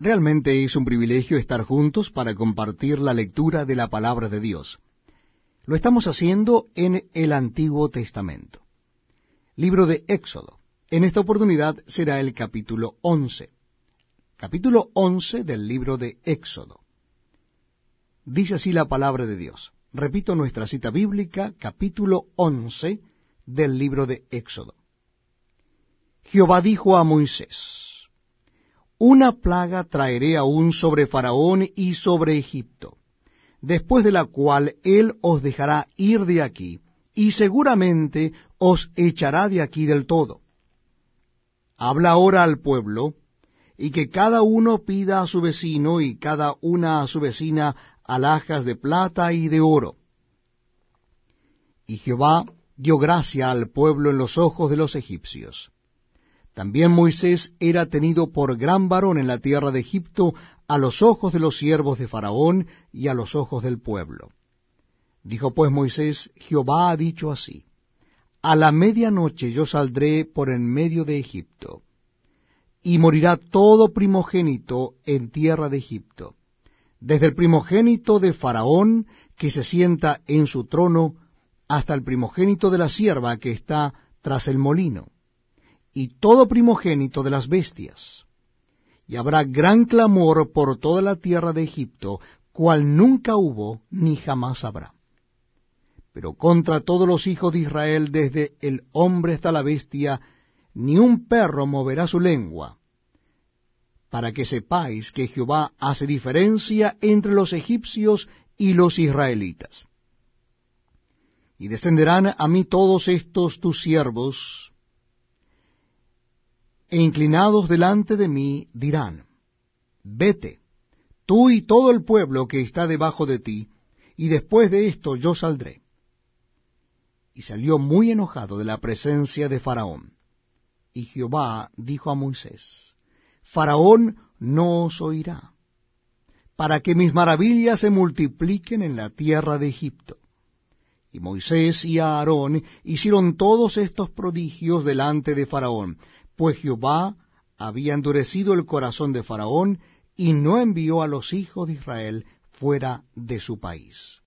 Realmente es un privilegio estar juntos para compartir la lectura de la palabra de Dios. Lo estamos haciendo en el Antiguo Testamento. Libro de Éxodo. En esta oportunidad será el capítulo 11. Capítulo 11 del libro de Éxodo. Dice así la palabra de Dios. Repito nuestra cita bíblica, capítulo 11 del libro de Éxodo. Jehová dijo a Moisés, Una plaga traeré aún sobre Faraón y sobre Egipto, después de la cual él os dejará ir de aquí, y seguramente os echará de aquí del todo. Habla ahora al pueblo, y que cada uno pida a su vecino y cada una a su vecina alhajas de plata y de oro. Y Jehová dio gracia al pueblo en los ojos de los egipcios. También Moisés era tenido por gran varón en la tierra de Egipto a los ojos de los siervos de Faraón y a los ojos del pueblo. Dijo pues Moisés, Jehová ha dicho así, A la medianoche yo saldré por en medio de Egipto, y morirá todo primogénito en tierra de Egipto, desde el primogénito de Faraón que se sienta en su trono, hasta el primogénito de la sierva que está tras el molino y todo primogénito de las bestias. Y habrá gran clamor por toda la tierra de Egipto, cual nunca hubo ni jamás habrá. Pero contra todos los hijos de Israel, desde el hombre hasta la bestia, ni un perro moverá su lengua, para que sepáis que Jehová hace diferencia entre los egipcios y los israelitas. Y descenderán a mí todos estos tus siervos, e inclinados delante de mí dirán, Vete, tú y todo el pueblo que está debajo de ti, y después de esto yo saldré. Y salió muy enojado de la presencia de Faraón. Y Jehová dijo a Moisés, Faraón no os oirá, para que mis maravillas se multipliquen en la tierra de Egipto. Y Moisés y Aarón hicieron todos estos prodigios delante de Faraón, pues Jehová había endurecido el corazón de Faraón y no envió a los hijos de Israel fuera de su país.